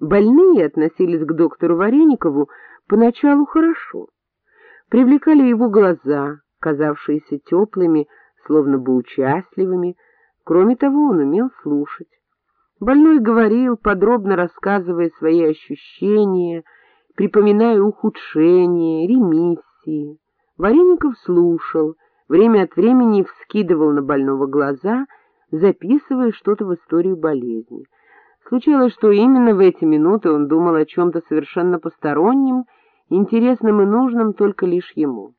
Больные относились к доктору Вареникову поначалу хорошо. Привлекали его глаза, казавшиеся теплыми, словно бы участливыми. Кроме того, он умел слушать. Больной говорил, подробно рассказывая свои ощущения, припоминая ухудшения, ремиссии. Вареников слушал, время от времени вскидывал на больного глаза, записывая что-то в историю болезни. Случалось, что именно в эти минуты он думал о чем-то совершенно постороннем, интересном и нужном только лишь ему.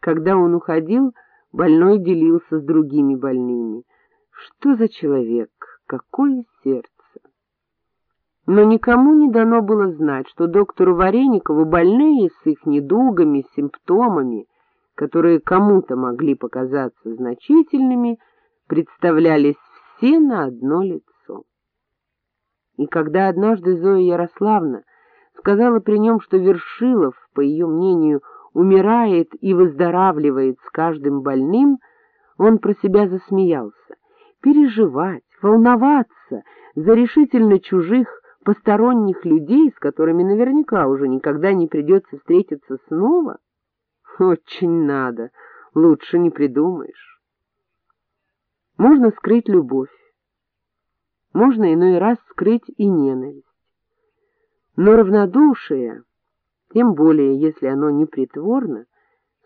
Когда он уходил, больной делился с другими больными. Что за человек, какое сердце! Но никому не дано было знать, что доктору Вареникову больные с их недугами, симптомами, которые кому-то могли показаться значительными, представлялись все на одно лицо. И когда однажды Зоя Ярославна сказала при нем, что Вершилов, по ее мнению, умирает и выздоравливает с каждым больным, он про себя засмеялся. Переживать, волноваться за решительно чужих, посторонних людей, с которыми наверняка уже никогда не придется встретиться снова, очень надо, лучше не придумаешь. Можно скрыть любовь, можно иной раз скрыть и ненависть. Но равнодушие, тем более если оно не притворно,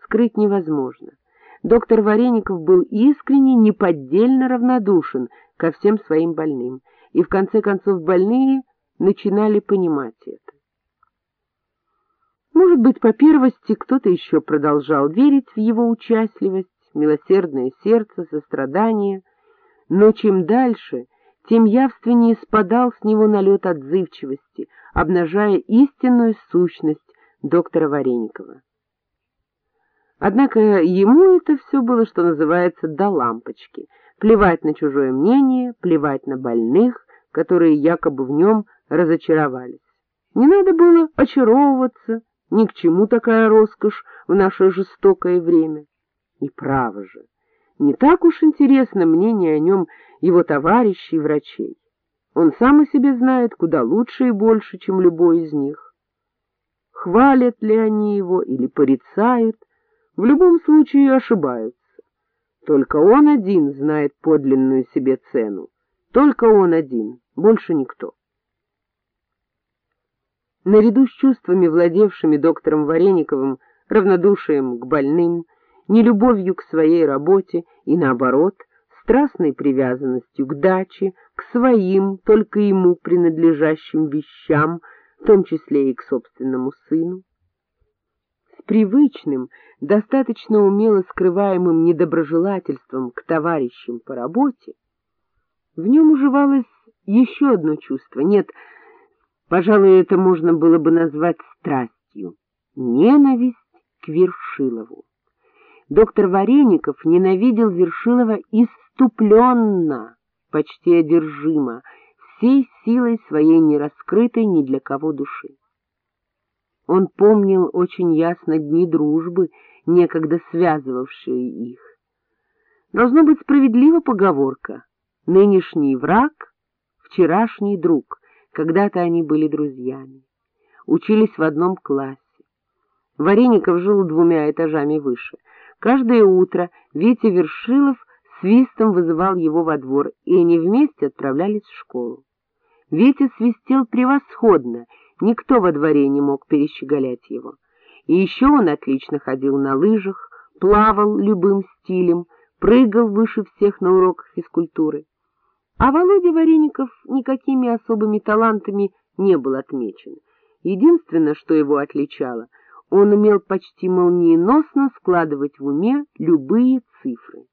скрыть невозможно. Доктор Вареников был искренне, неподдельно равнодушен ко всем своим больным, и в конце концов больные начинали понимать это. Может быть, по первости кто-то еще продолжал верить в его участливость, милосердное сердце, сострадание, но чем дальше — тем явственнее спадал с него налет отзывчивости, обнажая истинную сущность доктора Вареникова. Однако ему это все было, что называется, до лампочки. Плевать на чужое мнение, плевать на больных, которые якобы в нем разочаровались. Не надо было очаровываться, ни к чему такая роскошь в наше жестокое время. И право же, не так уж интересно мнение о нем его товарищей и врачей. Он сам о себе знает куда лучше и больше, чем любой из них. Хвалят ли они его или порицают, в любом случае ошибаются. Только он один знает подлинную себе цену, только он один, больше никто. Наряду с чувствами, владевшими доктором Варениковым, равнодушием к больным, нелюбовью к своей работе и, наоборот, страстной привязанностью к даче, к своим, только ему принадлежащим вещам, в том числе и к собственному сыну. С привычным, достаточно умело скрываемым недоброжелательством к товарищам по работе, в нем уживалось еще одно чувство, нет, пожалуй, это можно было бы назвать страстью — ненависть к Вершилову. Доктор Вареников ненавидел Вершилова иступленно, почти одержимо, всей силой своей нераскрытой ни для кого души. Он помнил очень ясно дни дружбы, некогда связывавшие их. Должно быть справедлива поговорка «нынешний враг, вчерашний друг», когда-то они были друзьями, учились в одном классе. Вареников жил двумя этажами выше — Каждое утро Витя Вершилов свистом вызывал его во двор, и они вместе отправлялись в школу. Витя свистел превосходно, никто во дворе не мог перещеголять его. И еще он отлично ходил на лыжах, плавал любым стилем, прыгал выше всех на уроках физкультуры. А Володя Вареников никакими особыми талантами не был отмечен. Единственное, что его отличало — он умел почти молниеносно складывать в уме любые цифры.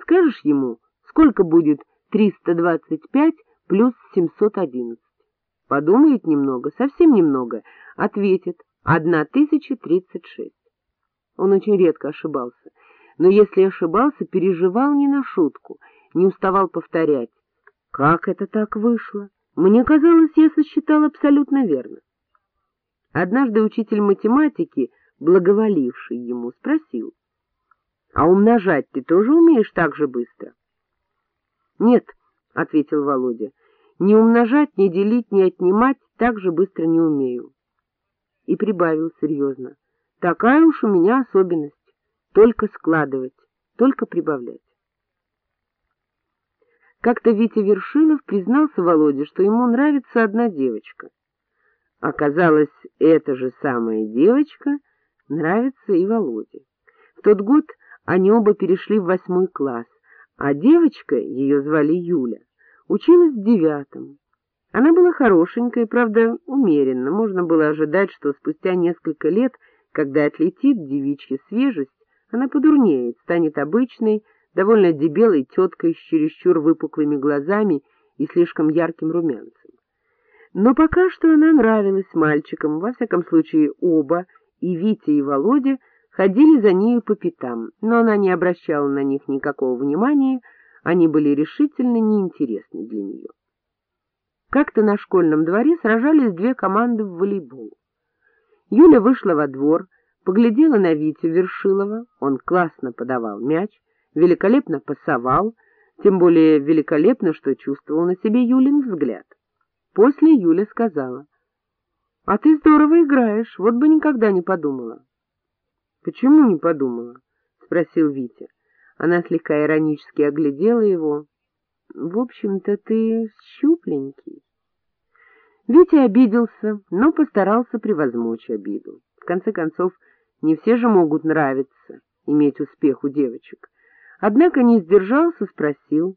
Скажешь ему, сколько будет 325 плюс 711? Подумает немного, совсем немного, ответит 1036. Он очень редко ошибался, но если ошибался, переживал не на шутку, не уставал повторять. Как это так вышло? Мне казалось, я сосчитал абсолютно верно. Однажды учитель математики, благоволивший ему, спросил, — А умножать ты тоже умеешь так же быстро? — Нет, — ответил Володя, — Ни умножать, ни делить, ни отнимать так же быстро не умею. И прибавил серьезно. Такая уж у меня особенность. Только складывать, только прибавлять. Как-то Витя Вершилов признался Володе, что ему нравится одна девочка. Оказалось, эта же самая девочка нравится и Володе. В тот год они оба перешли в восьмой класс, а девочка, ее звали Юля, училась в девятом. Она была хорошенькая, правда, умеренно. Можно было ожидать, что спустя несколько лет, когда отлетит девичья свежесть, она подурнеет, станет обычной, довольно дебелой теткой с чересчур выпуклыми глазами и слишком ярким румянцем. Но пока что она нравилась мальчикам, во всяком случае оба, и Витя, и Володя, ходили за нею по пятам, но она не обращала на них никакого внимания, они были решительно неинтересны для нее. Как-то на школьном дворе сражались две команды в волейбол. Юля вышла во двор, поглядела на Витю Вершилова, он классно подавал мяч, великолепно пасовал, тем более великолепно, что чувствовал на себе Юлин взгляд. После Юля сказала, — А ты здорово играешь, вот бы никогда не подумала. — Почему не подумала? — спросил Витя. Она слегка иронически оглядела его. — В общем-то, ты щупленький. Витя обиделся, но постарался превозмочь обиду. В конце концов, не все же могут нравиться, иметь успех у девочек. Однако не сдержался, спросил.